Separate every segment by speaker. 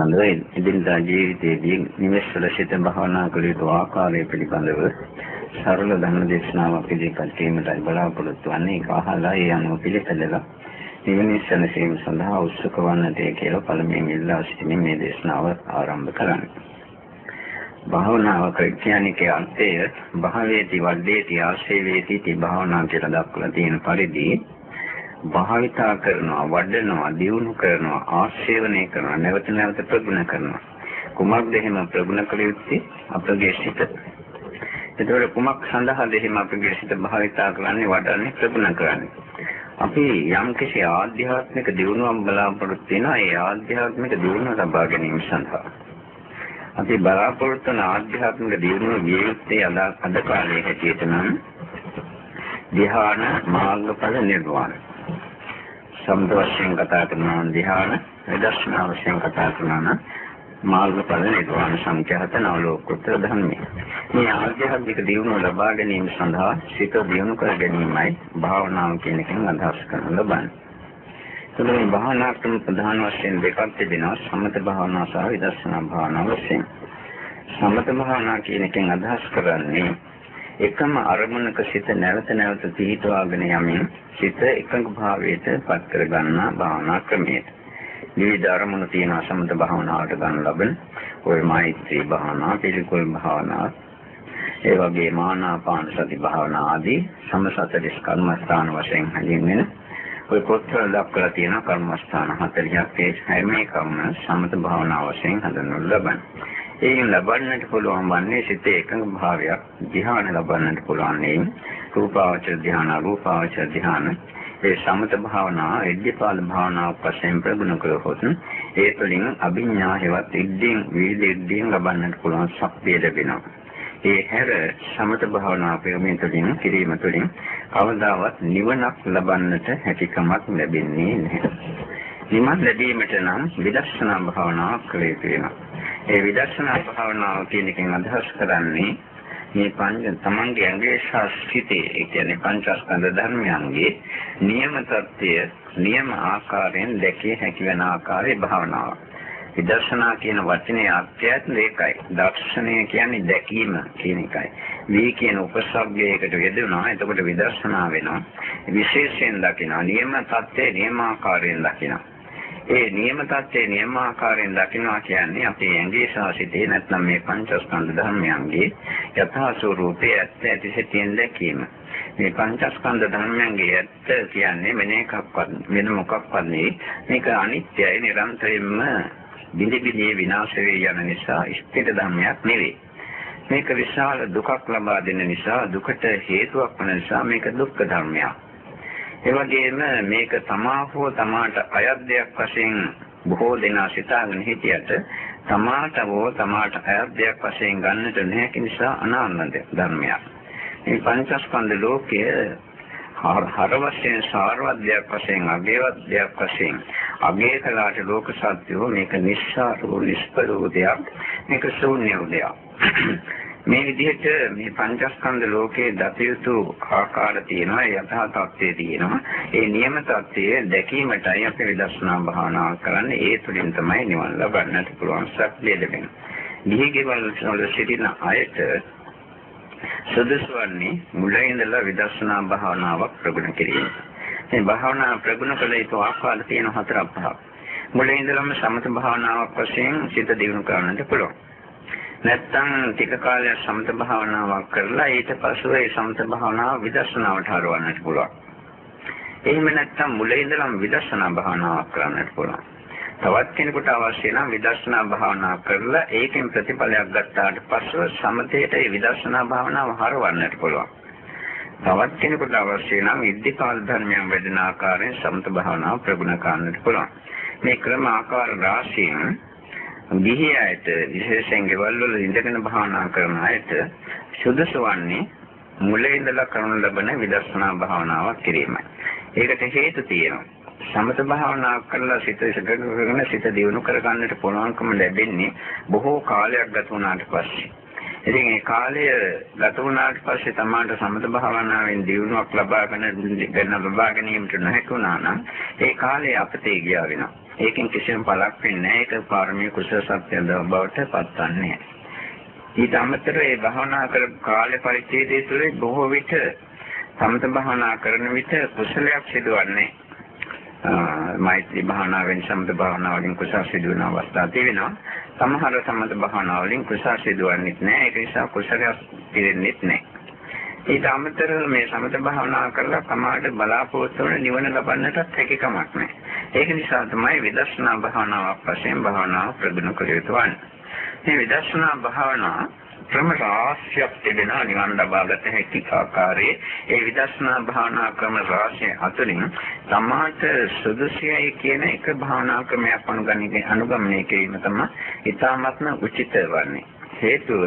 Speaker 1: පිළිබඳව එදිනදා ජීවිතයේදී නිවෙස්වල සිට භාවනා කළ යුතු ආකාරය පිළිබඳව සරල ධර්ම දේශනාවක් ඉදිරිපත් කිරීමටයි බලාපොරොත්තු වෙන්නේ. ඒක අහලා ඒ අනුව පිළිපැදලා නිවනින් සැනසීම සඳහා උත්සුක වන්නටය කියලා පළමුවෙන් ඉල්ලා සිටින මේ දේශනාව ආරම්භ කරන්නේ. භාවනාව ක්‍රියානිකේ අර්ථය භාවේති වද්දේති ආශේවේති ති භාවනා කියලා දක්වලා තියෙන පරිදි භාවිතා කරනවා වඩනවා දියුණු කරනවා ආශේවනය කරනවා නැවත නැවත ප්‍රගුණ කරනවා. කුමක්ද එහෙම ප්‍රගුණ කළ යුත්තේ? අපගේ සිත. එතකොට කුමක් සඳහාද එහෙම අපගේ සිත භාවිතා කරන්නේ වඩන්නේ ප්‍රගුණ කරන්නේ? අපි යම් කිසි ආධ්‍යාත්මික දියුණුවක් බලාපොරොත්තු වෙනවා ඒ ආධ්‍යාත්මික දියුණුව ලබා ගැනීම සඳහා. අපි බලාපොරොත්තු වන ආධ්‍යාත්මික දියුණුව විය යුත්තේ අද අද කාලයේ හැටියට නම් ධ්‍යාන මාර්ගඵල නිර්වාණ. සම්ද වශයෙන් කතා කරනවා ධ්‍යාන, විදර්ශනා වශයෙන් කතා කරනවා මාර්ගඵල නිර්වාණ සංඛ්‍යාත නවලෝකෝත්තර ධර්මයි. මේ ආධ්‍යාත්මික දියුණුව ලබා ගැනීම සඳහා සිත දියුණු කර ගැනීමයි භාවනාව කියන එකෙන් අදහස් කරන ලබන්නේ. එතකොට මේ භාවනා ක්‍රම ප්‍රධාන වශයෙන් දෙකක් තිබෙනවා සමත භාවනා සහ විදර්ශනා භාවනා වශයෙන්. සමත භාවනා කියන එකෙන් අදහස් කරන්නේ එකම අරමුණක සිත නැවත නැවත පිහිටවාගෙන යමින් සිත එකඟ භාවයට පත් කර ගන්නා භාවනා ක්‍රමයට. විවිධ අරමුණු තියෙන සමත භාවනාවට ගන්න ලබන ඔය මෛත්‍රී භාවනා, පිළිකුල් භාවනා, ඒ වගේ මානාපාන සති භාවනා ආදී සමසතරිස් කර්මස්ථාන වශයෙන් හැඳින්වෙන ඔය පොත්වල දක්වලා තියෙන කර්මස්ථාන 40ක් ඒ හැම එකම සමත භාවනාව වශයෙන් හඳුන්වනු ලබන්නේ. ඒකෙන් ලබන්නට පුළුවන් වන්නේ සිතේ එකඟ භාවයක් ධ්‍යාන ලබන්නට පුළුවන් නේ. රූපාවචර ධ්‍යාන, රූපාවචර ධ්‍යාන ඒ සමත භාවනා, ඉද්ධිපාද භාවනාවක් වශයෙන් ප්‍රගුණ කළොත් ඒ තුළින් අභිඥා හේවත් ඉද්ධින් වීදිද්දීන් ලබන්නට පුළුවන් ශක්තිය ලැබෙනවා. ඒ හැර සමත භාවනා ප්‍රේමයෙන් තුළින් කිරීම තුළින් කවදාවත් නිවනක් ලබන්නට හැකියාවක් ලැබෙන්නේ නැහැ. නිවන් ලැබීමට නම් විදර්ශනා භාවනාවක් කළ යුතු වෙනවා. ඒ විදර්ශනා භාවනාව කියන එකෙන් අදහස් කරන්නේ මේ පංච තමන්ගේ ඇඟේ ශාස්ත්‍රිතේ ඒ කියන්නේ පංචස්කන්ධ ධර්මයන්ගේ නියම தත්ත්වය නියම ආකාරයෙන් දැකිය හැකි වෙන ආකාරයේ භාවනාවක්. විදර්ශනා කියන වචනේ අර්ථයත් ඒකයි. දර්ශනය කියන්නේ දැකීම කියන එකයි. මේ කියන උපසර්ගයකට යෙදුණා. එතකොට විදර්ශනා වෙනවා. විශේෂයෙන් දකිනවා. නියම தත්ත්වේ නියමාකාරයෙන් දකිනවා. ඒ නියම தත්ත්වේ නියමාකාරයෙන් දකිනවා කියන්නේ අපේ ඇඟේ ශාසිතේ නැත්නම් මේ පංචස්කන්ධ ධර්මයන්ගේ යථා ස්වરૂපයේ ඇත්ත ඇතිසෙතියෙන් දැකීම. මේ පංචස්කන්ධ ධර්මයන්ගේ ඇත්ත කියන්නේ වෙන එකක්වත් වෙන මොකක්වත් නෙවෙයි. මේක අනිත්‍යයි නිරන්තරයෙන්ම බිඳි බිඳි විනාශ වේ යන නිසා ස්ථිර ධර්මයක් නෙවෙයි. මේක විශාල දුකක් ලබා දෙන නිසා දුකට හේතුවක් වන නිසා මේක දුක්ඛ ධර්මයක්. ඒ වගේම මේක තමා හෝ තමාට අයත් දෙයක් වශයෙන් බොහෝ දෙනා සිතාගෙන හිටියට තමාට හෝ තමාට අයත් දෙයක් වශයෙන් ගන්නට නැහැ නිසා අනාත්ම ධර්මයක්. මේ පංචස්කන්ධ ලෝකයේ හර වශයෙන් සාරවත් දෙයක් වශයෙන් අගේවත් දෙයක් වශයෙන් අගේ කලාට ලෝක සත්‍යෝ මේක නිස්සාරෝ නිෂ්පලෝ දෙයක් මේක ශූන්‍ය දෙයක් මේ විදිහට මේ පංචස්කන්ධ ලෝකයේ දතියුතු ආකාර තියෙනවා යථා තත්ත්වයේ තියෙනවා ඒ නියම තත්ත්වය දැකීමටයි අපි විදර්ශනා භාවනාව කරන්නේ ඒ තුළින් තමයි නිවන් ලබන්නට පුළුවන් ශක්තිය ලැබෙන්නේ. ගිහිගෙවල් වල සිටින අයට සුදුසු වන්නේ මුලින් ඉඳලා විදර්ශනා භාවනාවක් ප්‍රගුණ කිරීම. මේ භාවනා ප්‍රගුණ කළ යුතු ආකාර තියෙන හතරක් පහක්. මුලින් ඉඳලම සමත භාවනාවක් වශයෙන් සිත දියුණු කරන්නට පුළුවන්. නැත්තම් ටික කාලයක් සමත භාවනාවක් කරලා ඊට පස්ව ඒ සමත භාවනාව විදර්ශනාවට හරවන්නට පුළුවන්. එහෙම නැත්තම් මුලින් ඉඳලම විදර්ශනා භාවනාවක් කරන්නට පුළුවන්. තවත් කෙනෙකුට අවශ්‍ය නම් විදර්ශනා භාවනා කරලා ඒකෙන් ප්‍රතිඵලයක් ගත්තාට පස්සෙ සමතේට ඒ විදර්ශනා භාවනාව හරවන්නට පුළුවන්. තවත් කෙනෙකුට අවශ්‍ය නම් ඉද්ධිපාල ධර්මයන් වැඩෙන ආකාරයෙන් සමත භාවනාව ප්‍රගුණ කරන්නට පුළුවන්. මේ ක්‍රම ආකාර රාශියෙන් ගිහි අයට විශේෂයෙන් ගෙවල් වල ඉඳගෙන භාවනා කරන අයට සුදුසු වන්නේ මුලින් ඉඳලා කරනු ලබන විදර්ශනා භාවනාවක් කිරීමයි. ඒකට හේතු තියෙනවා. සමත භාවනා කරලා සිත ඉස්සගෙන සිත දියුණු කරගන්නට පුළුවන්කම ලැබෙන්නේ බොහෝ කාලයක් ගත වුණාට පස්සේ. ඉතින් ඒ කාලය ගත වුණාට පස්සේ තමාට සමත භාවනාවෙන් දියුණුවක් ලබාගෙන ගන්න ලබා ගැනීමට නොහැකි වුණා නම් ඒ කාලේ අපතේ ගියා වෙනවා. ඒකෙන් කිසිම පළක් වෙන්නේ නැහැ. ඒක පාරමී කුසල සත්‍ය බවට පත්වන්නේ ඊට අමතරව ඒ භාවනා කර කාල පරිච්ඡේදය තුළ බොහෝ විට සමත භාවනා කරන විට කුසලයක් සිදුවන්නේ මෛත්‍රී භාවනාවෙන් සමත භාවනාවලින් කුසල සිදුවන අවස්ථා තියෙනවා. සමහර සමත භාවනාවලින් කුසල සිදුවන්නේ නැහැ. ඒක නිසා කුසලයක් පිරෙන්නේ නැහැ. ඊට අමතරව මේ සමත භාවනා කරලා සමාඩ බලාපොරොත්තු වන නිවන ලබන්නටත් හැකියාවක් නැහැ. ඒක නිසා තමයි විදර්ශනා භාවනාවක් වශයෙන් භාවනාව ප්‍රගුණ කළ යුතු වන්නේ. මේ විදර්ශනා භාවනාව ක්‍රම රාශියක් තිබෙනවා නිවන් ලබාගත හැකි ආකාරයේ ඒ විදර්ශනා භාවනා ක්‍රම රාශිය අතුරින් සමාත සුදුසියයි කියන එක භාවනා ක්‍රමයක් අනුගමනය අනුගමනය කිරීම තමයි ඊටාත්ම උචිත වන්නේ හේතුව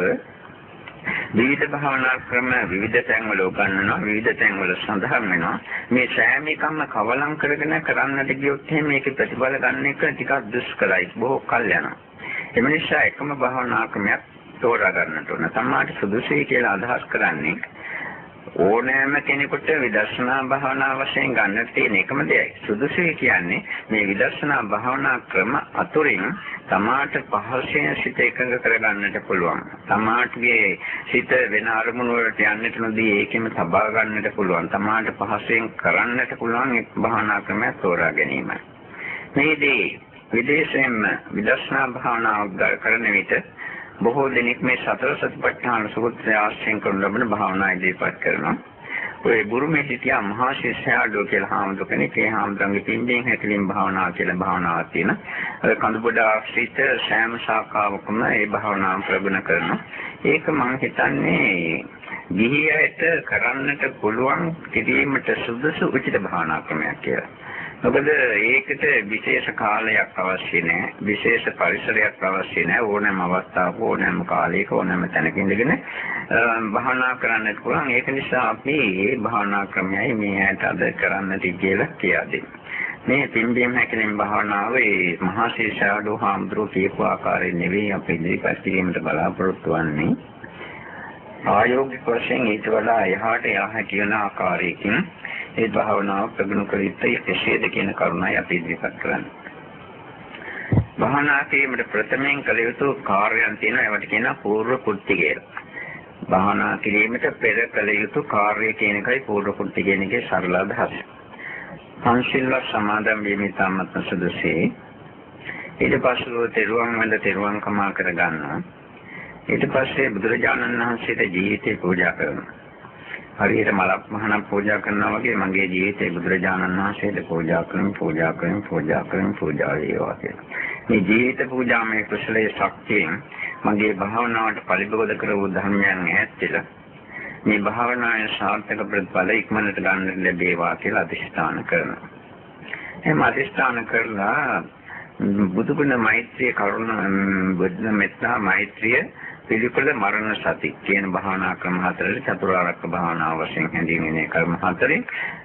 Speaker 1: විවිධ භාවනා ක්‍රම විවිධ තැන්වල උගන්වනවා විවිධ තැන්වල සඳහන් වෙනවා මේ සෑම එකක්ම කවලම් කරගෙන කරන්නට ගියොත් එහෙනම් මේකේ ප්‍රතිඵල ගන්න එක ටිකක් දුෂ්කරයි බොහෝ කල් යනවා එම නිසා එකම භාවනා ක්‍රමයක් තෝරා ගන්නට ඕන. සම්මාට සුදුසුයි කියලා අදහස් කරන්නේ ඕනෑම කෙනෙකුට විදර්ශනා භාවනා වශයෙන් ගන්නට තියෙන එකම දෙයයි. සුදුසුයි කියන්නේ මේ විදර්ශනා භාවනා ක්‍රම අතුරින් තමාට පහසෙන් සිත එකඟ කරගන්නට පුළුවන්. තමාටගේ සිත වෙන අරමුණු වලට යන්නට නොදී ඒකෙම තබා ගන්නට පුළුවන්. තමාට පහසෙන් කරන්නට පුළුවන් එක් භාවනා ක්‍රමයක් තෝරා ගැනීම. මේදී විදේශයෙන්ම විදර්ශනා භාවනාව කරන විට බොහෝ දෙනෙක් මේ සතර සතිපට්ඨාන සූත්‍රය ආශ්‍රයෙන් කරන ලබන භාවනා ඉදිරිපත් කරනවා. ඔය බුරුමේ සිටියා මහා ශිෂ්‍යයාඩෝ කියලා හාමුදුර කෙනෙක් ඒ හාමුදුරන්ගේ පින්දෙන් හැකලින් භාවනාව කියලා භාවනාවක් තියෙන. අර කඳුබඩ ආශ්‍රිත සෑම ශාඛාවකම ඒ භාවනාව ප්‍රගුණ කරනවා. ඒක මම හිතන්නේ ගිහියට කරන්නට පුළුවන් කිරීමට සුදුසු උචිත භාවනා ක්‍රමයක් කියලා. මොකද ඒකට විශේෂ කාලයක් අවශ්‍ය නැහැ. විශේෂ පරිසරයක් අවශ්‍ය නැහැ. ඕනෑම අවස්ථාවක ඕනෑම කාලයක ඕනෑම තැනක ඉඳගෙන භාවනා කරන්නත් පුළුවන්. ඒක නිසා අපි මේ භාවනා ක්‍රමයයි මේ ඇයට අද කරන්නට කියලා කියා මේ පින්බීම හැකලින් භාවනාව ඒ මහා ශේෂාඩෝ හාමුදුරුවෝ කියපු ආකාරයෙන් නෙවෙයි අපි ඉදිරිපත් කිරීමට බලාපොරොත්තු වෙන්නේ. ආයෝගික වශයෙන් ඊට වඩා එහාට යා හැකි වෙන ආකාරයකින් ඒ භාවනාව ප්‍රගුණ කළ යුත්තේ කෙසේද කියන කරුණයි අපි ඉදිරිපත් කරන්නේ. භාවනා කිරීමට ප්‍රථමයෙන් කළ යුතු කාර්යයන් තියෙනවා ඒවට කියනවා පූර්ව කුට්ටි කියලා. භාවනා කිරීමට පෙර කළ යුතු කාර්ය කියන එකයි පූර්ව කුට්ටි කියන එකේ සරල අදහස. සංසිල්වත් සමාදන් වීම ඉතාමත් සුදුසේ. ඊට පස්සේ තෙරුවන් වන්ද තෙරුවන් කමා කර ගන්නවා. ඊට පස්සේ බුදුරජාණන් වහන්සේට ජීවිතේ පූජා කරනවා. හරියට මලක් මහණක් පූජා කරනවා වගේ මගේ ජීවිතේ බුදුරජාණන් වහන්සේට පූජා කරමින් පූජා කරමින් පූජා කරමින් පූජා වේවා කියලා. මේ ජීවිත පූජාමය කුසලයේ ශක්තියෙන් මගේ භාවනාවට පරිබෝධ කරවූ ධර්මයන් ඈත්තිලා මේ භාවනාවේ සාර්ථක ප්‍රතිඵල ඉක්මනට ගන්න ලැබේවා කියලා අධිෂ්ඨාන කරනවා. එහෙම අධිෂ්ඨාන කරලා බුදුගුණ මෛත්‍රිය කරුණ බුද්ධ මෙත්තා මෛත්‍රිය පිළිපද මරණ සති කියන භාවනා ක්‍රම හතරේ චතුරාර්යක භාවනාව වශයෙන් හැඳින්වෙන කර්ම හතරේ.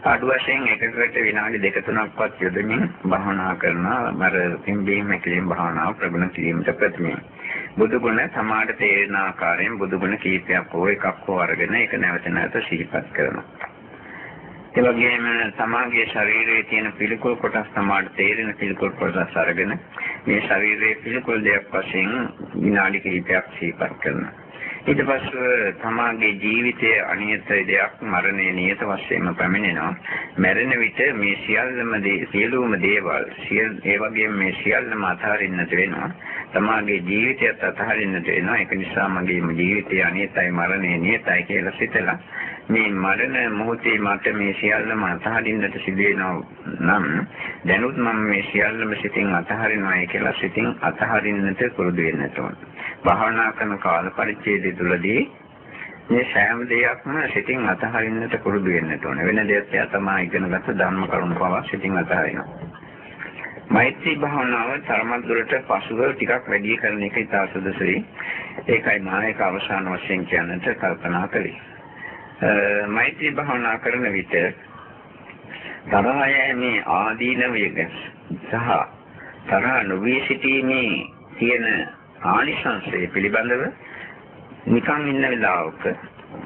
Speaker 1: අඩු වශයෙන් එකකට විනාඩි දෙක තුනක්වත් යොදමින් භාවනා කරන මර පිම්බීම කිරීම භාවනාව ප්‍රගුණ කිරීමට ප්‍රථමයෙන් බුදු ගුණ සමාඩ තේරෙන ආකාරයෙන් බුදු ගුණ කීපයක් හෝ එකක් හෝ අරගෙන ඒක නැවත නැවත සිහිපත් කරනවා. ඒ වගේම තමාගේ ශරීරයේ තියෙන පිළිකුල් කොටස් තමාට තේරෙන පිළිකුල් කොටස් අරගෙන මේ ශරීරයේ පිළිකුල් දෙයක් වශයෙන් විනාඩි කිහිපයක් සිහිපත් කරනවා. ඊට පස්ව තමාගේ ජීවිතයේ අනියත දෙයක් මරණය නියත වශයෙන්ම පැමිණෙනවා. මැරෙන විට මේ සියල්ලම සියලුම දේවල් සියල් ඒ වගේම මේ සියල්ලම අතහරින්නට වෙනවා. තමාගේ ජීවිතයත් අතහරින්නට වෙනවා. ඒක නිසා මගේ ජීවිතය අනියතයි මරණය නියතයි කියලා සිතලා මේ මරණ මොහොතේ මට මේ සියල්ලම අතහරින්නට සිදුවෙනවා නම් දැනුත් මම මේ සියල්ලම සිතින් අතහරිනවායි කියලා සිතින් අතහරින්නට පුරුදු වෙන්න ඕන. භාවනා කරන කාල පරිච්ඡේදය තුළදී මේ සෑම දෙයක්ම සිතින් අතහරින්නට පුරුදු වෙන්න ඕන. වෙන දෙයක් තමයි ඉගෙනගත්ත ධර්ම කරුණු පවා සිතින් අතහරිනවා. මෛත්‍රී භාවනාව තරමක් දුරට පසුව ටිකක් වැඩි කරන එක ඉතා සුදුසුයි. ඒකයි මම ඒක අවසාන වශයෙන් කියන්නට කල්පනා කළේ. මෛත්‍රී භාවනා කරන විට තරහ යෑමේ ආදීනවය සහ තරහ නොවී සිටීමේ තියෙන ආනිසංසය පිළිබඳව නිකන් ඉන්න වෙලාවක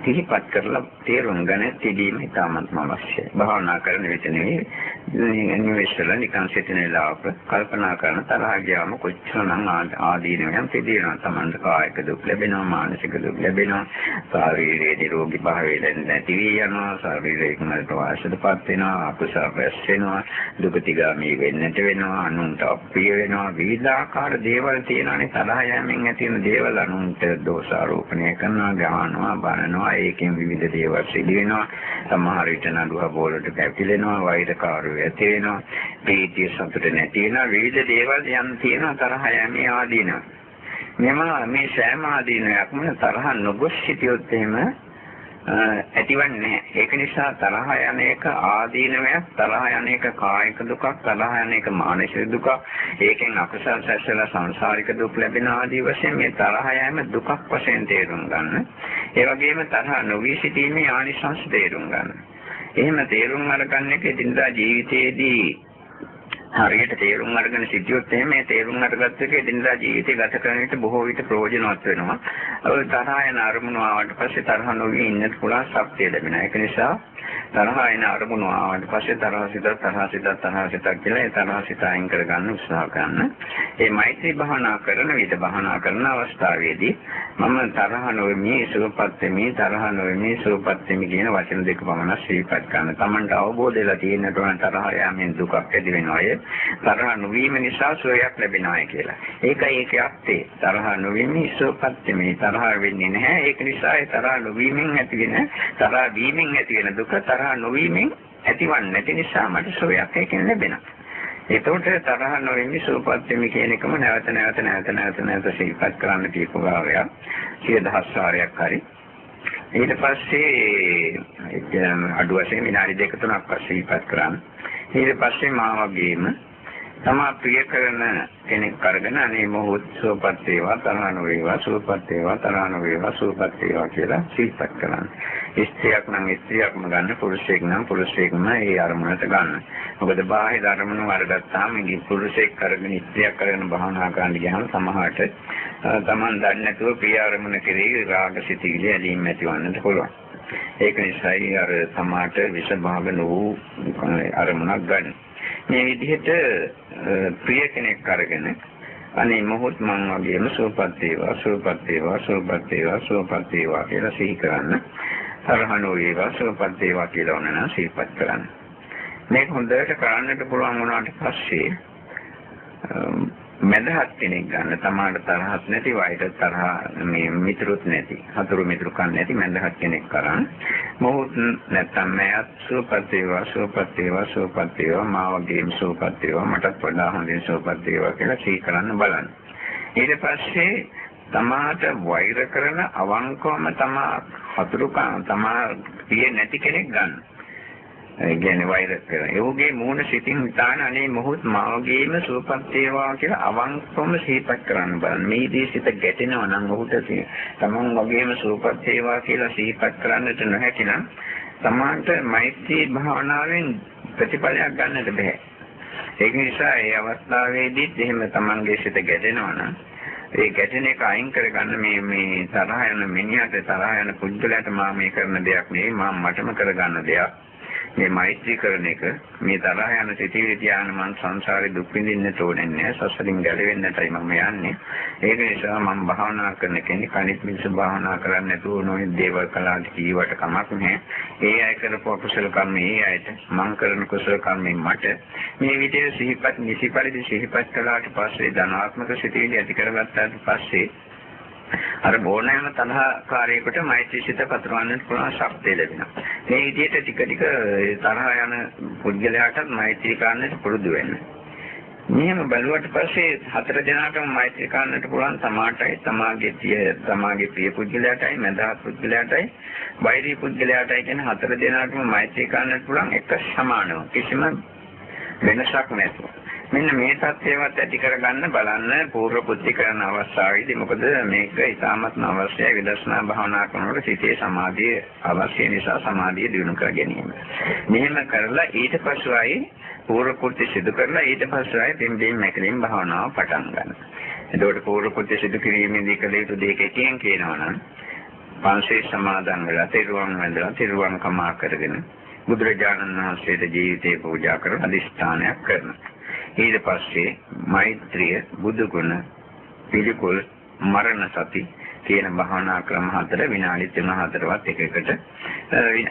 Speaker 1: සිහිපත් කරලා තේරුම් ගන්න තිබීම ඉතාමත්ම අවශ්‍යයි. භාවනා කරන විට නෙවෙයි නිවෙස්වල නිකන් සිටින වෙලාවක කල්පනා කරන තරහ ගියාම කොච්චරනම් ආදීනවයන් තිබෙනවා. Tamanට කායික දුක් ලැබෙනවා, මානසික දුක් ලැබෙනවා, ශාරීරික නිරෝගී භාවය නැති වී යනවා, ශාරීරික මරට වාසයටපත් වෙනවා, අකුසල රැස් වෙනවා, දුකතිගාමී වෙන්නට වෙනවා, අනුන්ට අප්‍රිය වෙනවා, විවිධාකාර දේවල් තියෙනවානේ තරහ යෑමෙන් ඇති වෙන දේවල් අනුන්ට දෝෂාරෝපණය කරනවා, ගහනවා, බනනවා, ඒකෙන් විවිධ දේවල් සිදු වෙනවා. සමහර විට නඩුව බෝලට පැතිලෙනවා, වෛරකාරයෝ ඇති වෙනවා, ප්‍රීතිය සතුට නැති වෙනවා, විවිධ දේවල් යම් තියෙනවා තරහ යෑමේ ආදීනවා. මෙම මේ සෑම ආදීනයක්ම තරහ නොගොස් සිටියොත් එහෙම ඇතිවන්නේ ඒක නිසා තරහ යන එක ආදීනමයක් තරහ යන එක කායික දුකක් තරහ යන එක මානසික දුකක් ඒකෙන් අකුසල් සැසල සංසාරික දුක් ලැබෙන ආදී වශයෙන් මේ තරහ යෑම දුකක් වශයෙන් තේරුම් ගන්න. ඒ වගේම තරහ නොවි සිටීමේ ආනිසංස තේරුම් ගන්න. එහෙම තේරුම් අරගන්න එක එදිනදා ජීවිතයේදී හරියට තේරුම් අරගෙන සිටියොත් එහෙම මේ තේරුම් අරගත්ත එක එදිනදා ජීවිතේ ගත කරන විට බොහෝ විට ප්‍රයෝජනවත් වෙනවා. ඒ තරහ යන අරමුණ ආවට පස්සේ තරහ නොවි ඉන්නත් පුළුවන් ශක්තිය ලැබෙනවා. ඒක නිසා තරහ එන අරමුණ ආවට පස්සේ තරහ සිත තරහ සිත තරහ සිත කියලා ඒ තරහ සිත අයින් කරගන්න උත්සාහ කරන්න. මේ මෛත්‍රී භාවනා කරන විට භාවනා කරන අවස්ථාවේදී මම තරහ නොවෙමි සුවපත් වෙමි තරහ නොවෙමි සුවපත් වෙමි කියන වචන දෙක පමණ ශ්‍රීපත් කරන්න. Tamanට අවබෝධ වෙලා තියෙනට ඕන තරහ යාමෙන් දුකක් ඇති වෙනවා. තරහ නොවීම නිසා සුවයක් ලැබෙනවා කියලා. ඒකයි ඒකේ අර්ථය. තරහ නොවීම සුවපත් මේ තරහ වෙන්නේ නැහැ. ඒක නිසා ඒ තරහ නොවීමෙන් ඇතිවෙන තරහ වීමෙන් ඇතිවෙන දුක තරහ නොවීමෙන් ඇතිවන්නේ නැති නිසා මට සුවයක් ඒකෙන් ලැබෙනවා. එතකොට තරහ නොවෙමි සූපත් වෙමි කියන එකම නැවත නැවත නැවත නැවත නැවත සිහිපත් කරන්න තියෙපු භාවයක්. සිය දහස් වාරයක් හරි. ඊට පස්සේ අඩු වශයෙන් විනාඩි දෙක තුනක් පස්සේ සිහිපත් කරන්න. ඊට පස්සේ මා වගේම තමා ප්‍රිය කරන කෙනෙක් අරගෙන අනේ මොහොත් සුවපත් වේවා තරහන වේවා සුවපත් වේවා තරහන වේවා සුවපත් වේවා කියලා සිහිපත් කරන්න. ස්ත්‍රියක් නම් ස්ත්‍රියක්ම ගන්න පුරුෂයෙක් නම් පුරුෂයෙක්ම ඒ අරමුණට ගන්න. මොකද බාහිර අරමුණු වරගත්තාම ඉතින් පුරුෂයෙක් කරගෙන ස්ත්‍රියක් කරගෙන භාවනා කරන්න ගියාම සමහරට තමන් දන්නේ නැතුව ප්‍රිය අරමුණ කෙරෙහි රාග සිතිවිලි ඇලීම් ඇතිවන්නට පුළුවන්. ඒක නිසායි අර සමාට විෂභාග නොවූ අරමුණක් ගන්න. මේ විදිහට ප්‍රිය කෙනෙක් අරගෙන අනේ මොහොත් මං වගේම සුවපත් වේවා සුවපත් වේවා සුවපත් වේවා සුවපත් වේවා කියලා සිහි කරන්න. තරහනෝ වේවා සුවපත් වේවා කියලා ඕන නම් සිහිපත් කරන්න. මේක හොඳට කරන්නට පුළුවන් වුණාට පස්සේ මැදහත් කෙනෙක් ගන්න. තමාට තරහක් නැති වයිට තරහ මේ මිතුරුත් නැති හතුරු මිතුරුකම් නැති මැදහත් කෙනෙක් කරන් මොහොත් නැත්තම් මෑත් සුවපත් වේවා සුවපත් වේවා සුවපත් වේවා. මා වගේම සුවපත් වේවා. මටත් වඩා හොඳින් සුවපත් වේවා කියලා සිහි කරන්න බලන්න. ඊට පස්සේ තමාට වෛර කරන අවංකවම තමා හතුරුකම් තමා පිය නැති කෙනෙක් ගන්න ඒ කියන්නේ වෛර කරන. ඒෝගේ මූණ සිතින් හිතාන අනේ මොහොත් මාගේම සුවපත් වේවා කියලා අවංකවම සිහිපත් කරන්න බලන්න. මේ දී සිත ගැටෙනවා නම් ඔහුට තමන් වගේම සුවපත් වේවා කියලා සිහිපත් කරන්නට නොහැකි නම් තමාන්ට මෛත්‍රී භාවනාවෙන් ප්‍රතිඵලයක් ගන්නට බෑ. ඒක නිසා ඒ අවස්ථාවේදීත් එහෙම තමන්ගේ සිත ගැටෙනවා නම් ඒ ගැටෙන එක අයින් කරගන්න මේ මේ තරහ යන මිනිහට තරහ යන පුද්ගලයාට මා මේ කරන දෙයක් නෙවෙයි මා මටම කරගන්න දෙයක්. මේ මෛත්‍රී කරන එක මේ තරහ යන සිටිවිලි තියාන මං සංසාරේ දුක් විඳින්න ඕනේ නැහැ සසරින් ගැලවෙන්නටයි මම යන්නේ. ඒක නිසා මම භාවනා කරන කෙනෙක් අනිත් මිනිස්සු භාවනා කරන්නේ නැතුව නොයේ දේවල් කලාට කීවට කමක් නැහැ. ඒ අය කරපු අකුසල කර්ම ඒ අයට මං කරන කුසල කර්මෙන් මට මේ විදිහට සිහිපත් නිසි පරිදි සිහිපත් කළාට පස්සේ ධනාත්මක සිටිවිලි ඇති කරගත්තාට පස්සේ අර ඕනෑම තරහකාරයෙකුට මෛත්‍රී සිත පතරවන්නට පුළුවන් ශක්තිය ලැබෙනවා. මේ විදිහට ටික ටික තරහ යන පුද්ගලයාටත් මෛත්‍රී කරන්නට පුරුදු වෙන්න. මෙහෙම බැලුවට පස්සේ හතර දෙනාටම මෛත්‍රී කරන්නට පුළුවන් තමාටයි තමාගේ ප්‍රිය තමාගේ ප්‍රිය පුද්ගලයාටයි මඳහත් පුද්ගලයාටයි වෛරී පුද්ගලයාටයි කියන හතර දෙනාටම මෛත්‍රී කරන්නට පුළුවන් එක සමානව කිසිම වෙනසක් නැතුව මෙන්න මේ தත්ත්වයවත් ඇති කරගන්න බලන්න පූර්ව පුත්‍ති කරන අවස්ථාවේදී මොකද මේක ඉතාමත්ම අවශ්‍යයි විදර්ශනා භාවනා කරනකොට සිතේ සමාධිය අවශ්‍ය නිසා සමාධිය දිනු කර ගැනීම. මෙහෙම කරලා ඊට පස්සෙයි පූර්ව පුත්‍ති සිදු කරලා ඊට පස්සෙයි පින්බීම් මැකලින් භාවනාව පටන් ගන්න. එතකොට පූර්ව පුත්‍ති සිදු කිරීමේදී කළ යුතු දෙක එකෙන් කියනවා නම් පන්සේ සමාදන් වෙලා තෙරුවන් වැඳලා තෙරුවන් කමා කරගෙන බුදුරජාණන් වහන්සේට ජීවිතේ පූජා කරලා අදිස්ථානයක් කරනවා. ඊට පස්සේ මෛත්‍රිය බුදු ගුණ පිළිකුල් මරණ සති කියන භාවනා ක්‍රම හතර විනාඩි 3-4වත් එක එකට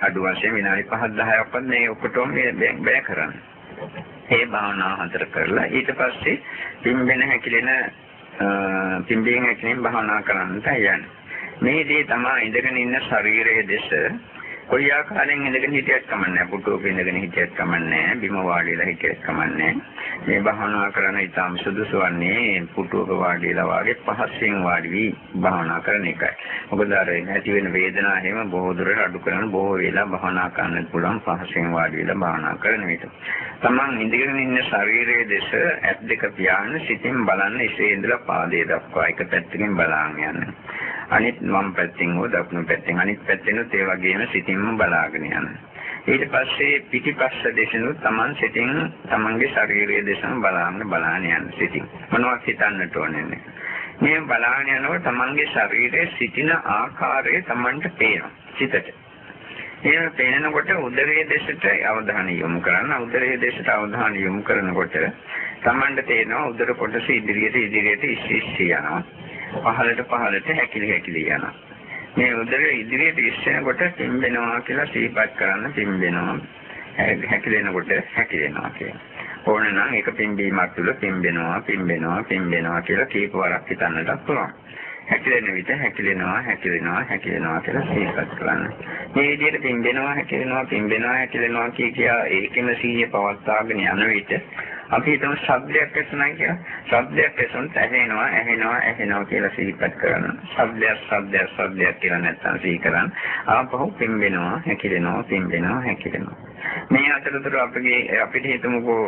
Speaker 1: අඩු වශයෙන් විනාඩි 5-10ක්වත් මේ ඔක්කොටම බෑ කරන්න. මේ භාවනා හතර කරලා ඊට පස්සේ පිම්බෙන හැකිලෙන පිම්බීම හැකිලෙන භාවනා කරන්නට යන්නේ. මේ දේ තමයි ඉඳගෙන ඉන්න ශරීරයේ දෙස කොයි ආකාරයෙන් ඉඳගෙන හිටියත් කමන්නේ පුටුවක ඉඳගෙන හිටියත් කමන්නේ බිම වාඩිලා හිටියත් කමන්නේ මේ භාවනා කරන ඉතාම සුදුසු වන්නේ පුටුවක වාඩිලා වාගේ පහසෙන් වාඩි වී භාවනා කරන එකයි. මොකද අර ඇති වෙන වේදනාව හැම බොහෝ දුරට අඩු කරන බොහෝ වෙලා භාවනා කරන්න පුළුවන් පහසෙන් වාඩි වෙලා භාවනා කරන විට. තමන් ඉඳගෙන ඉන්න ශරීරයේ දෙස ඇස් දෙක පියාගෙන සිතින් බලන්න ඉසේ ඉඳලා පාදයේ දක්වා එක පැත්තකින් බලාගෙන යන්න. අනිත් වම් පැත්තෙන් හෝ දකුණු පැත්තෙන් අනිත් පැත්තෙනුත් ඒ වගේම සිතින් සිතින්ම බලාගෙන යන. ඊට පස්සේ පිටිපස්ස දෙසිනුත් Taman සිතින් Tamanගේ ශරීරයේ දෙසම බලාගෙන බලාගෙන යන සිතින්. මොනවද හිතන්නට ඕනේ මේ බලාගෙන යනකොට Tamanගේ ශරීරයේ සිටින ආකාරය Tamanට පේනවා. සිතට. එහෙම පේනකොට උදරයේ දෙසට අවධානය යොමු කරන්න. උදරයේ දෙසට අවධානය යොමු කරනකොට Tamanට තේරෙනවා උදර කොටස ඉදිරියට ඉදිරියට ඉස්සෙ යනවා. පහළට පහළට හැකිලි හැකිලි යනවා. මේ උදරය ඉදිරියට ඉස්සෙනකොට පිම්බෙනවා කියලා සිහිපත් කරන්න පිම්බෙනවා. හැකිලෙනකොට හැකිලෙනවා කියලා. ඕන නම් ඒක පිම්බීමක් තුළ පිම්බෙනවා පිම්බෙනවා පිම්බෙනවා කියලා කීප වරක් හිතන්නට පුළුවන්. හැකිලෙන විට හැකිලෙනවා හැකිලෙනවා හැකිලෙනවා කියලා සිහිපත් කරන්න. මේ විදිහට පිම්බෙනවා හැකිලෙනවා පිම්බෙනවා හැකිලෙනවා කිය කියා ඒකෙම සිහිය පවත්වාගෙන යන විට අපි හිතමු ශබ්දයක් ඇසුණා කියලා. ශබ්දයක් ඇසුණත් ඇහෙනවා, ඇහෙනවා, ඇහෙනවා කියලා සිහිපත් කරනවා. ශබ්දයක්, ශබ්දයක්, ශබ්දයක් කියලා නැත්තම් සිහි කරන් ආපහු පිම්බෙනවා, හැකිලෙනවා, පිම්බෙනවා, හැකිලෙනවා. මේ අතරතුර අපගේ අපිට හිතමුකෝ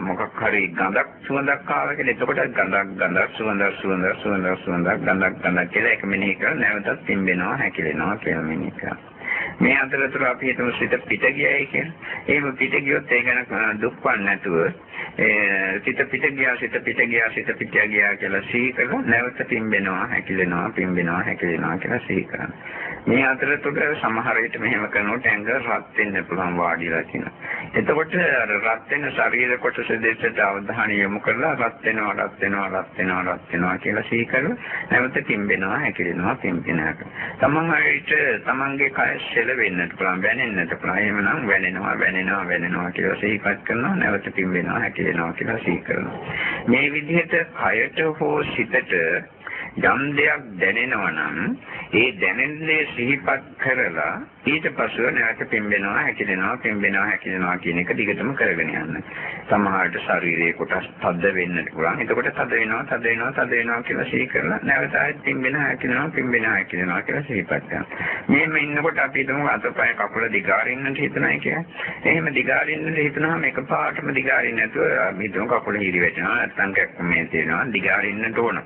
Speaker 1: මොකක් හරි ගඳක් සුවඳක් ආවා කියලා. එතකොට ගඳක් ගඳක් සුවඳක් සුවඳක් සුවඳක් සුවඳක් ගඳක් ගඳක් කියලා එක මෙනෙහි කරලා නැවතත් පිම්බෙනවා, හැකිලෙනවා කියලා මෙනෙහි කරනවා. මේ අතරතුර අපි හිතමු සිත පිට ගියයි කියලා. එහෙම පිට ගියොත් ඒ ගැන දුක්වත් නැතුව සිත පිට ගියා සිත පිට ගියා සිත පිට ගියා කියලා සිහි කරලා නැවත පිම්බෙනවා හැකිලෙනවා පිම්බෙනවා හැකිලෙනවා කියලා සිහි කරනවා. මේ අතරතුර සමහර විට මෙහෙම කරනකොට ඇඟ රත් වෙන්න පුළුවන් වාඩිලා තියෙනවා. එතකොට අර රත් වෙන ශරීර කොටස දෙකට අවධානය යොමු කරලා රත් වෙනවා රත් වෙනවා රත් වෙනවා රත් වෙනවා කියලා සිහි කරලා නැවත පිම්බෙනවා හැකිලෙනවා පිම්බෙනවා. තමන් හරියට තමන්ගේ කය සෙල වෙන්නට පුළුවන් වැනෙන්නට පුළුවන්. එහෙමනම් වැනෙනවා වැනෙනවා වැනෙනවා කියලා සිහිපත් කරනවා නැවත පිම්බෙනවා හැකිලෙනවා කියලා සිහි කරනවා. මේ විදිහට කයට හෝ සිතට යම් දෙයක් දැනෙනවා නම් ඒ දැනෙන දේ සිහිපත් කරලා ඊට පස්ව නැවත පිම්බෙනවා හැකිලෙනවා පිම්බෙනවා හැකිලෙනවා කියන එක දිගටම කරගෙන යන්න. සමහරට ශරීරයේ කොටස් තද වෙන්නත් පුළුවන්. එතකොට තද වෙනවා තද වෙනවා තද වෙනවා කියලා සිහි කරලා නැවත ආයෙත් පිම්බෙනවා හැකිලෙනවා පිම්බෙනවා හැකිලෙනවා කියලා සිහිපත් කරනවා. මෙහෙම ඉන්නකොට අපි හිතමු අතපය කකුල දිගාරින්නට හිතනවා කියලා. එහෙම දිගාරින්නට හිතනවාම එකපාරටම දිගාරින්න නැතුව හිතමු කකුල හිරි වැටෙනවා නැත්නම් කැක්කමේ තියෙනවා දිගාරින්නට ඕන.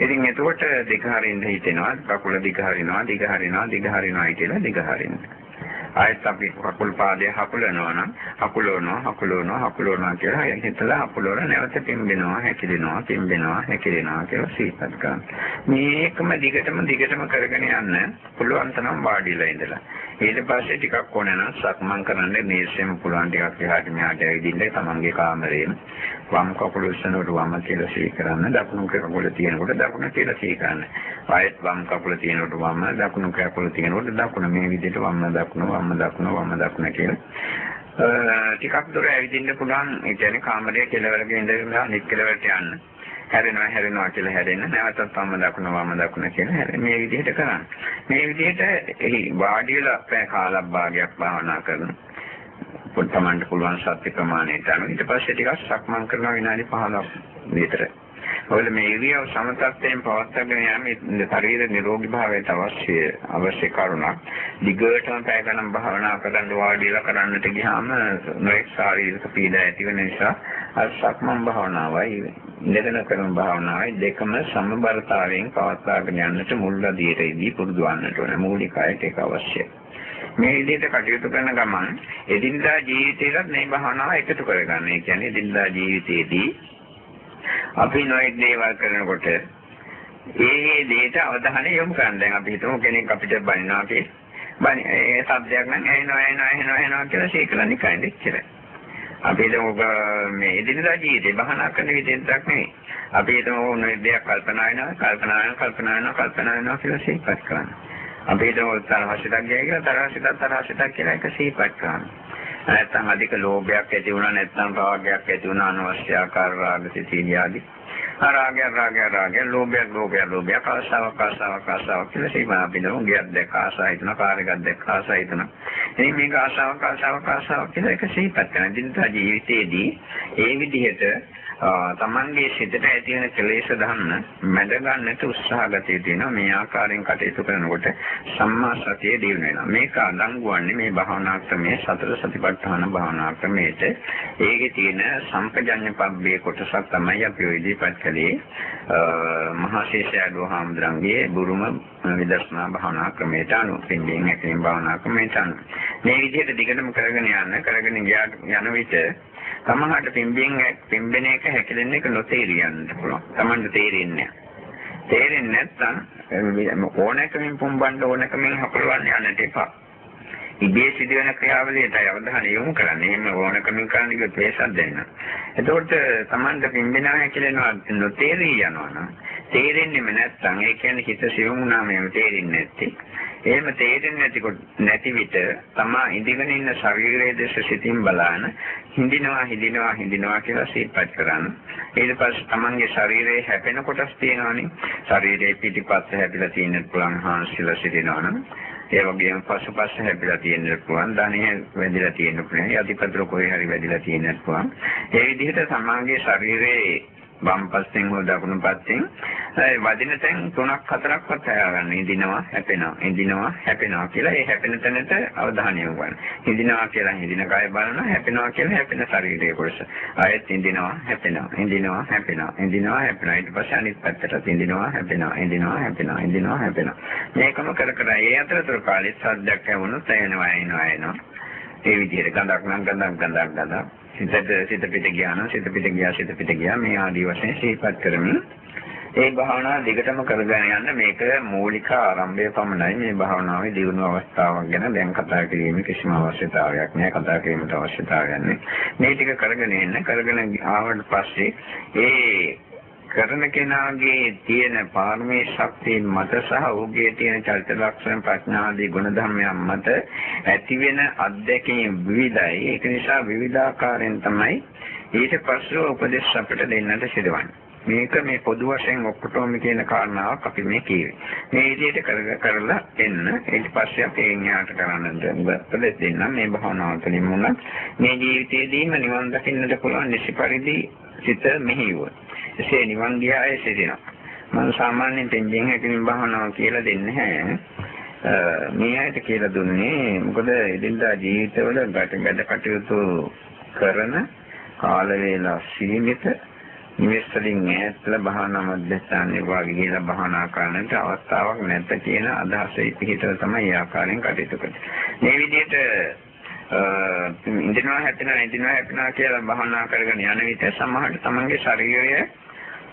Speaker 1: ඉතින් එතකොට දිග හරින්න හිතෙනවා කකුල දිග හරිනවා දිග හරිනවා දිග හරිනවා කියලා දිග හරින්න. ආයෙත් අපි කකුල් පාදයේ හකුලනවා නම් හකුලනවා හකුලනවා හකුලනවා කියලා හිතලා හකුලවල නැවත පිම්බෙනවා හැකිලෙනවා පිම්බෙනවා හැකිලෙනවා කියලා සිහිපත් කරනවා. මේකම දිගටම දිගටම කරගෙන යන්න පුළුවන් තරම් වාඩිලා ඉඳලා. ඊට පස්සේ ටිකක් ඕන නම් සක්මන් කරන්න මේසෙම පුළුවන් ටිකක් එහාට මෙහාට ඇවිදින්න තමන්ගේ කාමරේම වම් කකුල උස්සනකොට වම කියලා සිහි කරන්න දකුණු කකුල තියෙනකොට දකුණ කියලා සිහි කරන්න. ආයෙත් වම් කකුල තියෙනකොට වම දකුණු කකුල තියෙනකොට දකුණ මේ විදිහට වම් දකුණ වම් දකුණ වම් දකුණ කියලා ටිකක් දුර ඇවිදින්න පුළුවන් ඒ කියන්නේ කාමරයේ කෙළවරක ඉඳලා නිත් කෙළවරට යන්න. හැරෙනවා හැරෙනවා කියලා හැරෙන්න නැවතත් වම් දකුණ වම් දකුණ කියලා හැරෙන්න මේ විදිහට කරන්න. මේ විදිහට එහි වාඩි වෙලා පැය කාලක් භාගයක් භාවනා කරනවා. තමන්ට පුළුවන් සත්‍ය ප්‍රමාණයට අනුව ඊට පස්සේ ටිකක් සක්මන් කරනවා විනාඩි 15ක් විතර. ඔයල මේ ඉරියව් සමතත්වයෙන් පවත්වාගෙන යාමේ ශරීර නිරෝගී භාවයට අවශ්‍ය අවශ්‍ය කරුණක්. දිගටම පැය ගණන් භාවනා කරන්න වාඩිලා කරන්නට ගියාම නොඑක් ශාරීරික පීඩා ඇති වෙන නිසා අර සක්මන් භාවනාවයි ඉඳගෙන කරන භාවනාවයි දෙකම සමබරතාවයෙන් පවත්වාගෙන යන්නට මුල් අධීරයේදී පුරුදු වන්නට ඕන. මූලිකයට ඒක අවශ්‍යයි. මේ විදිහට කටයුතු කරන ගමන් එදිනදා ජීවිතේට මේ භාවනාව එකතු කරගන්න. ඒ කියන්නේ එදිනදා ජීවිතයේදී අපි නොයෙක් දේවල් කරනකොට ඒ දේට අවධානය යොමු කරන්න. දැන් අපි හිතමු කෙනෙක් අපිට බනිනවා කියලා. බනි ඒ සබ්දයක් නම් ඇහෙනවා ඇහෙනවා ඇහෙනවා ඇහෙනවා කියලා සීකලන්නේ කයින්ද ඉච්චරයි. අපි හිතමු මේ එදිනදා ජීවිතේ බහනා කරන විදිහටක් නෙවෙයි. අපි හිතමු මොන දෙයක් කල්පනා වෙනවා කල්පනා වෙනවා කල්පනා වෙනවා කල්පනා වෙනවා කියලා සිහිපත් කරනවා. අපි හිතමු තරහසිතක් ගියා කියලා තරහසිතක් තරහසිතක් කියලා එක සිහිපත් කරනවා. නැත්නම් අධික ලෝභයක් ඇති වුණා නැත්නම් රාගයක් ඇති වුණා අනවශ්‍ය ආකාර රාග සිතිවිලි ආදී. රාගය රාගය රාගය ලෝභය ලෝභය ලෝභය කාසාව කාසාව කාසාව කියලා සීමා බිනෝ ගියක් දැක්ක ආසයි තුන කාර්යයක් දැක්ක ආසයි තුන ඉතින් මේක ආසාව කාසාව කාසාව කියලා එක සිහිපත් කරන දිනදා ජීවිතයේදී ඒ විදිහට තමන්ගේ සිතට ඇති වෙන ක්ලේශ ධර්ම මැඩ ගන්නට උත්සාහ ගත යුතුනවා මේ ආකාරයෙන් කටයුතු කරනකොට සම්මා සතිය දිනු වෙනවා. මේක අඩංගුවන්නේ මේ භාවනා ක්‍රමයේ සතර සතිපට්ඨාන භාවනා ක්‍රමයේට ඒකේ තියෙන සම්පජඤ්ඤ පබ්බේ කොටසක් තමයි අපි ඔය ඉදිරිපත් කළේ. මහා ශේෂයඩෝ හාමුදුරන්ගේ බුරුම විදර්ශනා භාවනා ක්‍රමයට අනුව පින්බින් හැකීම් භාවනා ක්‍රමයට අනුව. මේ විදිහට දිගටම කරගෙන යන්න කරගෙන යන විට සමහරට පිම්බෙන් පිම්බෙන එක හැකලෙන එක නොතේරියන්න පුළුවන්. Tamanට තේරෙන්නේ නැහැ. තේරෙන්නේ නැත්නම් ඕනකමින් පුම්බන්න ඕනකමින් හපලවන්න යන්නට එපා. ඉබේ සිදුවෙන ක්‍රියාවලියට අවධානය යොමු කරන්න. එහෙම ඕනකමින් කරන්න කිව්වොත් වේසක් දෙන්න. එතකොට Tamanට පිම්බෙනවා හැකලෙනවා නොතේරී යනවා නම් තේරෙන්නේම නැත්නම් ඒ කියන්නේ හිත සිවුම් වුණාම එහෙම තේරෙන්නේ නැත්තේ. එහෙම තේරෙන්නේ නැතිකොට නැති විට තමා ඉඳගෙන ඉන්න ශරීරයේ දේශ සිතින් බලාන හිඳිනවා හිඳිනවා හිඳිනවා කියලා සිහිපත් කරන්න. ඊට පස්සේ තමන්ගේ ශරීරයේ හැපෙන කොටස් තියෙනවනේ. ශරීරයේ පිටිපස්ස හැපිලා තියෙන පුළුවන් හාන්සිලා සිටිනවනම් ඒ වගේම පසුපස්ස හැපිලා තියෙන්න පුළුවන් ධනිය වැදිලා තියෙන්න පුළුවන් යටිපතුල කොහේ හරි වැදිලා තියෙන්න පුළුවන් ඒ විදිහට සමාගයේ ශරීරයේ වම් පස්සෙන් හෝ දකුණු පස්සෙන් වදින තැන් තුනක් හතරක්වත් හොයාගන්න. ඉදිනවා, හැපෙනවා, ඉදිනවා, හැපෙනවා කියලා ඒ හැපෙන තැනට අවධානය යොමු කරන්න. ඉදිනවා කියලා ඉදින කය බලනවා, හැපෙනවා කියලා හැපෙන ශරීරයේ කොටස. ආයෙත් ඉදිනවා, හැපෙනවා, ඉදිනවා, හැපෙනවා, ඉදිනවා, හැපෙනවා. ඊට පස්සේ අනිත් පැත්තට ඉදිනවා, හැපෙනවා, ඉදිනවා, හැපෙනවා, ඉදිනවා, හැපෙනවා. මේකම කර කර ඒ අතරතුර කාලෙත් සද්දයක් ඇහුණොත් එනවා, එනවා, එනවා. ඒ විදිහට ගඳක් නම් ගඳක් ගඳක් ගඳක්. සිතට සිත පිට ගියා නම් සිත පිට ගියා සිත පිට ගියා. මේ ආදී වශයෙන් සිහිපත් කරමින් ඒ භාවනාව දිගටම කරගෙන යන්න මේක මූලික ආරම්භය පමණයි. මේ භාවනාවේ දියුණු අවස්ථාවක් ගැන දැන් කතා කිරීමේ කිසිම අවශ්‍යතාවයක් නැහැ. කතා කිරීමට අවශ්‍යතාවයක් නැහැ. මේ ටික කරගෙන එන්න. කරගෙන ආවට පස්සේ ඒ කරන කෙනාගේ තියෙන පාරමී ශක්තිය මත සහ ඔහුගේ තියෙන චරිත ලක්ෂණ ප්‍රඥාදී ගුණධර්මයන් මත ඇතිවෙන අත්දැකීම් විවිධයි. ඒක නිසා විවිධාකාරයෙන් තමයි ඊට පස්සේ උපදේශ අපිට දෙන්නට සිදුවන්නේ. මේක මේ පොදු වශයෙන් ඔක්කොටම කියන කාරණාවක් අපි මේ කියවේ. මේ විදිහට කරලා එන්න ඊට පස්සේ අපි එඤ්ඤාට කරන්නද උපදෙස් දෙන්න මේ භාවනාව තුළින් මුණත් මේ ජීවිතයේදීම නිවන් දකින්නට පුළුවන් නිසි පරිදි සිත මෙහෙයුවා. එසේ නිවන් ගියාය සිටිනවා. මම සාමාන්‍යයෙන් දෙන්ජෙන් හැකින් භාවනාව කියලා දෙන්නේ නැහැ. මේ ඇයිට කියලා දුන්නේ මොකද එදිනදා ජීවිතවල ගැට ගැට කටයුතු කරන කාල වේලා සීමිත නිවෙස්වලින් ඈත්ලා භාවනා මධ්‍යස්ථානයේ වාගේ ගිහලා භාවනා කරන්නට අවස්ථාවක් නැත කියන අදහසයි පිටතල තමයි ආකාරයෙන් කටයුතු කරන්නේ. මේ විදිහට ඉන්දිනවා හැපෙනවා ඉන්දිනවා හැපෙනවා කියලා භාවනා කරගෙන යන විට සමහරට තමන්ගේ ශරීරය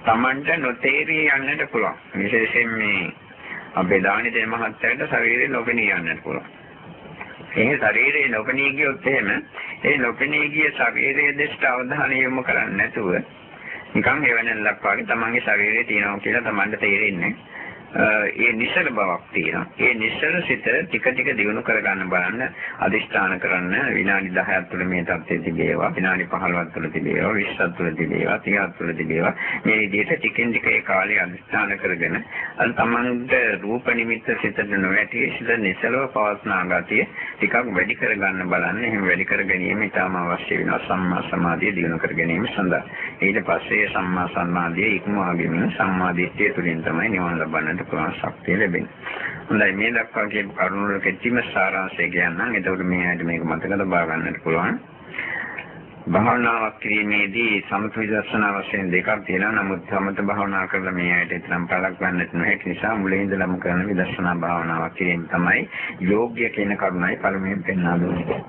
Speaker 1: Tamanට නොතේරී යන්නට පුළුවන්. විශේෂයෙන් මේ අපේ දානිතේ මහත්තයාට ශරීරේ නොපෙනී යන්නට පුළුවන්. ඒ ශරීරේ නොපෙනී ගියොත් එහෙම ඒ නොපෙනී ගිය ශරීරයේ දෙස්ට අවධානය යොමු කරන්නේ නැතුව නිකන් හේවණල්ලක් වගේ තමන්ගේ ශරීරයේ තියෙනවා කියලා තමන්ට තේරෙන්නේ ඒ නිසල බවක් තියෙනවා. ඒ නිසල සිත ටික ටික දියුණු කරගන්න බලන්න අදිෂ්ඨාන කරන්න විනාඩි 10ක් තුළ මේ தත්ත්වය තිබේවා. විනාඩි 15ක් තුළ තිබේවා. 20ක් තුළ තිබේවා. 30ක් තුළ තිබේවා. මේ විදිහට ටිකෙන් ටික ඒ කාලය අදිෂ්ඨාන කරගෙන අර තමන්ට රූප නිමිත්ත සිතට නොවැටි සිත නිසලව පවස්නා ගතිය ටිකක් වැඩි කරගන්න බලන්න. එහෙම වැඩි කර ගැනීම ඉතාම අවශ්‍ය වෙනවා සම්මා සමාධිය දියුණු කර ගැනීම සඳහා. ඊට පස්සේ සම්මා සමාධිය ඉක්මවා ගැනීම සම්මා දිට්ඨිය තුළින් තමයි නිවන ලබන්නට පුළුවන් ශක්තිය ලැබෙන්නේ. හොඳයි මේ දක්වා කියපු කරුණු වල කෙටිම සාරාංශය කියන්නම්. එතකොට මේ ඇයිද මේක මතක තබා ගන්නට පුළුවන්. භාවනාවක් කිරීමේදී සමථ විදර්ශනා වශයෙන් දෙකක් තියෙනවා. නමුත් සමථ භාවනා කරලා මේ ඇයිට තරම් පළක් ගන්නට නොහැකි නිසා මුලින් ඉඳලම කරන විදර්ශනා භාවනාවක් කිරීම තමයි යෝග්‍ය කියන කරුණයි පළමුවෙන් පෙන්වා දුන්නේ.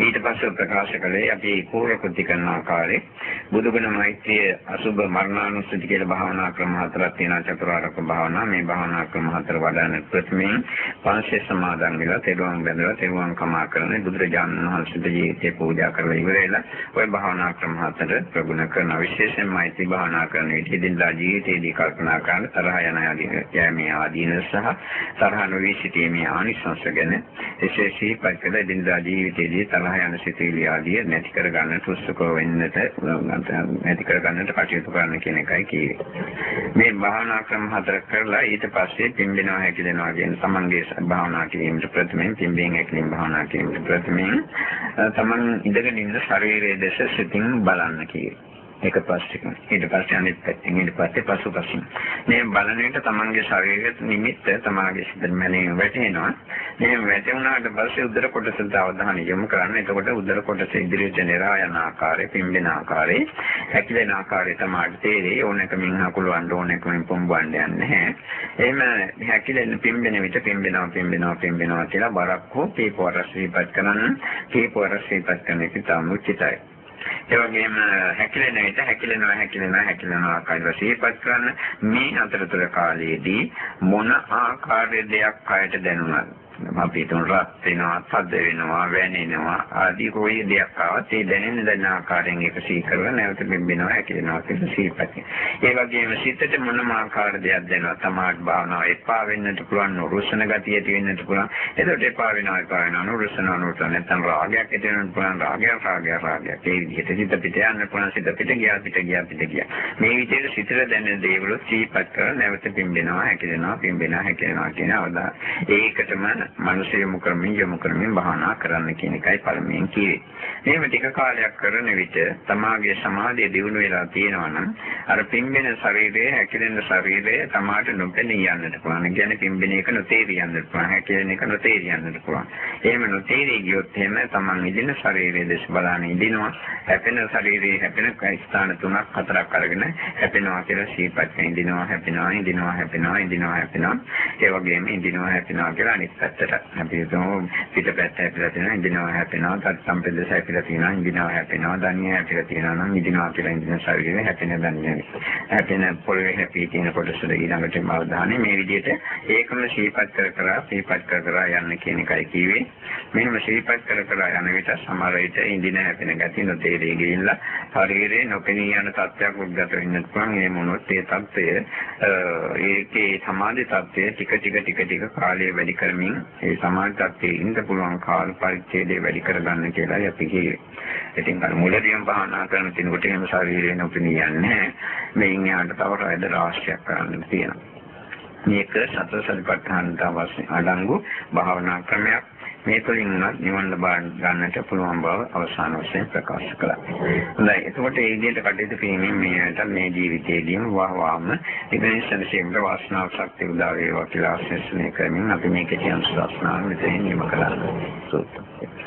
Speaker 1: ඊට පස්සේ ප්‍රකාශ කළේ අපි කෝය කුද්ධි කරන ආකාරයේ බුදුගුණ මෛත්‍රිය අසුබ මරණානුස්සති කියලා භාවනා ක්‍රම හතරක් තියෙනවා චතුරාර්යක භාවනා මේ භාවනා ක්‍රම හතර වඩන ප්‍රථමයෙන් පංචේ සමාදන් වෙලා තෙරුවන් බැඳලා තෙරුවන් කමා කරන බුදුරජාණන් වහන්සේගේ ජීවිතේ පූජා කරලා ඉවරලා ওই භාවනා ක්‍රම හතර ප්‍රගුණ කරන විශේෂයෙන් මෛත්‍රී භාවනා කරන විදිහට ජීවිතයේදී කල්පනා කරන තරහ යන යෑමේ ආදීන සහ තරහ නොවී සිටීමේ ආනිසංස ගැන එසේ සිහිපත් කළ දිනදා ජීවිතයේදී තරහ යන සිතුවිලි ආදිය නැති කර ගන්නට උත්සුකව වෙන්නට නැති කර ගන්නට කටයුතු කරන්න කියන එකයි කියේ. මේ භාවනා ක්‍රම හතර කරලා ඊට පස්සේ පිම්බෙනවා හැකිලෙනවා කියන තමන්ගේ භාවනා කිරීමට ප්‍රථමයෙන් පිම්බෙන් හැකිලින් භාවනා කිරීමට ප්‍රථමයෙන් තමන් ඉඳගෙන ඉන්න ශරීරයේ දෙස සිතින් බලන්න කියේ. එක පස්සෙක ඊට පස්සේ අනිත් පැත්තෙන් ඊට පස්සේ පසුපසින්. මේ බලන විට තමන්ගේ ශරීරයේ නිමිත්ත තමාගේ සිතෙන් මැනීම වැටෙනවා. මේ වැටුණාට පස්සේ උදර කොටසට අවධානය යොමු කරන්න. එතකොට උදර කොටස ඉදිරියට නෙරා යන ආකාරය පිම්බෙන ආකාරය හැකිලෙන ආකාරය තමයි තේරෙයි. ඕනකමින් අකුලවන්න ඕනකමින් පොම්බවන්න යන්නේ එහෙම හැකිලෙන පිම්බෙන විට පිම්බෙනවා පිම්බෙනවා පිම්බෙනවා කියලා බරක් හෝ කීපවරක් සිහිපත් කරන්න කීපවරක් සිහිපත් කරන එක තමයි උචිතයි. ඒ වගේම හැකිලෙන විට හැකිලෙනවා හැකිලෙනවා හැකිලෙනවා ආකාරය සිහිපත් කරන්න මේ අතරතුර කාලයේදී මොන ආකාරයේ දෙයක් කයට දැනුණාද අපි තුන් රත් වෙනවා, සද්ද වෙනවා, වැනෙනවා ආදී කොයි දෙයක් ආවත් ඒ දැනෙන දැන ආකාරයෙන් ඒක සිහි කරලා නැවත බිම්බිනවා, හැකිලෙනවා කියලා සිහිපත්. ඒ වගේම සිතට මොනම ආකාර දෙයක් දැනෙනවා. තමාට භාවනාව එපා වෙන්නට පුළුවන්, නුරුස්සන ගතිය ඇති වෙන්නට පුළුවන්. එතකොට එපා වෙනවා, එපා වෙනවා, නුරුස්සන නුරුස්සන නැත්නම් රාගයක් ඇති වෙන්නත් පුළුවන්, රාගයක් රාගයක් රාගයක්. ඒ විදිහට සිත පිට යන්න පුළුවන්, සිත පිට ගියා, පිට ගියා, පිට ගියා. මේ විදිහට සිතට දැනෙන දේවල් සිහිපත් කරලා නැවත බිම්බිනවා, හැකිලෙනවා, බිම්බිනවා, හැකිලෙනවා කියන අවදා. ඒකටම මනස යොමු කරමින් යොමු කරමින් භාවනා කරන්න කියන එකයි පළමුවෙන් කිව්වේ. මේව ටික කාලයක් කරන විට තමාගේ සමාධිය දියුණු වෙලා තියෙනවා නම් අර පිම්බෙන ශරීරයේ හැකිලෙන ශරීරය තමාට නොපෙනී යන්නට පුළුවන්. කියන්නේ පිම්බෙන එක නොතේරී යන්නට පුළුවන්. හැකිලෙන එක නොතේරී යන්නට පුළුවන්. එහෙම නොතේරී ගියොත් එහෙම තමන් ඉදින ශරීරයේ දැස් බලන ඉදිනවා. හැපෙන ශරීරයේ හැපෙන ස්ථාන තුනක් හතරක් අරගෙන හැපෙනවා කියලා සීපත් ඉදිනවා හැපෙනවා ඉදිනවා හැපෙනවා ඉදිනවා හැපෙනවා. ඒ වගේම ඉදිනවා හැපෙනවා කියලා අනිත් පැත්තට. අපි හිතමු පිටපැත්ත හැපිලා තියෙනවා ඉඳිනවා හැපෙනවා තත් සම්පෙද්දස හැපිලා තියෙනවා ඉඳිනවා හැපෙනවා ධනිය හැපිලා තියෙනවා නම් ඉඳිනවා කියලා ඉඳින ශරීරය හැපෙන ධනිය හැපෙන පොළවේ හැපී තියෙන කොටසට ඊළඟට අවධානය. මේ විදිහට ඒකම ශීපත් කර කර ශීපත් කර කර යන්න කියන එකයි කිව්වේ. මෙන්න ශීපත් කර කර යන විට සමහර විට ඉඳින හැපෙන ගැටි නොතේරී ගිහිල්ලා ශරීරේ නොපෙනී යන තත්ත්වයක් උද්ගත වෙන්න පුළුවන්. ඒ මොනොත් ඒ තත්ත්වය ඒකේ සමාධි තත්ත්වය ටික ටික ටික ටික කාලය වැඩි කරමින් ඒ සමාජ තත්ත්වයේ ඉන්න පුළුවන් කාල පරිච්ඡේදය වැඩි කරගන්න කියලායි අපි කියේ. ඉතින් අර මුලදීම භාවනා කරන කෙනෙකුට එහෙම ශරීරේ නොපෙනියන්නේ නැහැ. මේන් යාට තව රැඳ රාශියක් කරන්න තියෙනවා. මේක සතර සතිපට්ඨානට අවශ්‍ය අඩංගු භාවනා ක්‍රමයක්. මේ තුළින් උනත් නිවන ලබා ගන්නට පුළුවන් බව අවසාන වශයෙන් ප්‍රකාශ කළා. හොඳයි. එතකොට මේ විදිහට කටයුතු කිරීමෙන් මේකට මේ ජීවිතයේදීම වහවාම ඉතින් සම්සියම්ට වාසනාව ශක්තිය උදා වේවා කියලා ආශිර්වාද කරමින් අපි මේක කියන ශාස්ත්‍රාන් මෙතනින් නිම කළා. සූත්‍රය